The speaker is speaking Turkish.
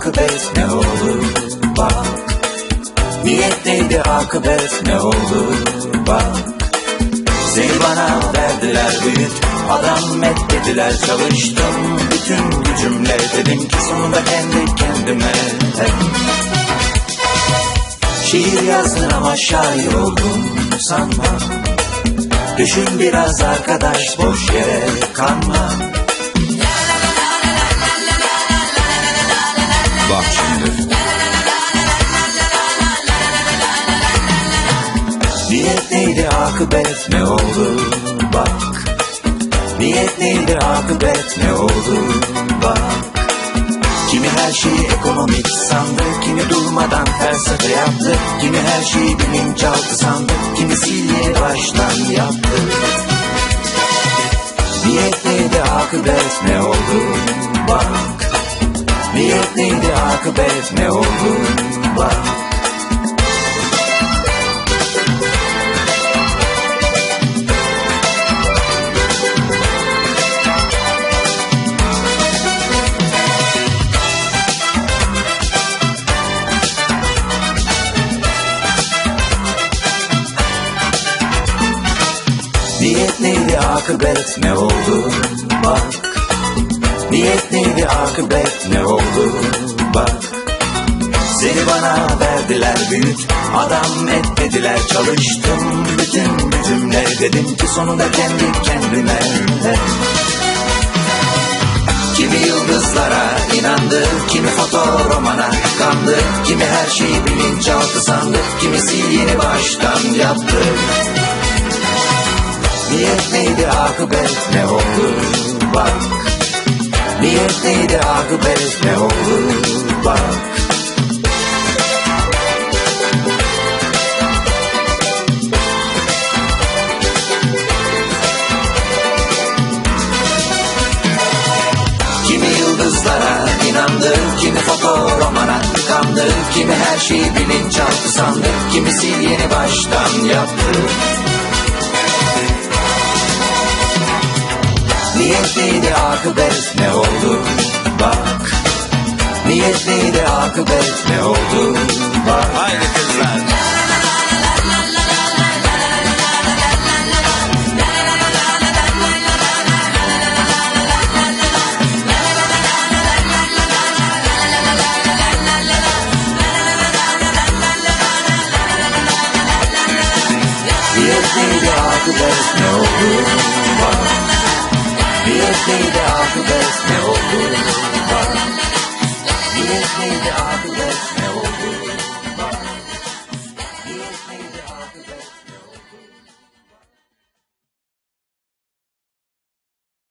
Akıbet ne olur bak. Niyetteydi akıbet ne olur bak. Seni bana verdiler büyük Adam et dediler çalıştım. Bütün gücümle dedim ki sonunda kendi kendime. Şiir yazdın ama şair oldum sanma. Düşün biraz arkadaş boş yere kanma akıbet ne oldu bak. Niyet neydi akıbet ne oldu bak. Kimi her şeyi ekonomik sandı Kimi durmadan felsefe yaptı. Kimi her şeyi bilinçaltı sandı Kimi sil yeni baştan yaptı. Niyet neydi akıbet ne oldu bak. Niyet neydi akıbet ne oldu bak akıbet ne oldu? Bak Niyet neydi akıbet ne oldu? Bak Seni bana verdiler büyük Adam et dediler çalıştım Bütün gücümle. Dedim ki sonunda kendi kendime Kimi yıldızlara inandı Kimi fotoromana kandı Kimi her şeyi bilinçaltı sandı Kimisi yeni baştan yaptı akıbet ne oldu bak. Niyet neydi akıbet ne oldu bak. Kimi yıldızlara inandı Kimi fotoromana kandı Kimi her şeyi bilinçaltı sandı Kimisi yeni baştan yaptı Niyetliydi akıbet ne oldu? Bak. Niyetliydi akıbet ne oldu? Bak. Haydi kızlar. Niyetliydi akıbet ne oldu? Bak Niyetliydi akıbet ne oldu bak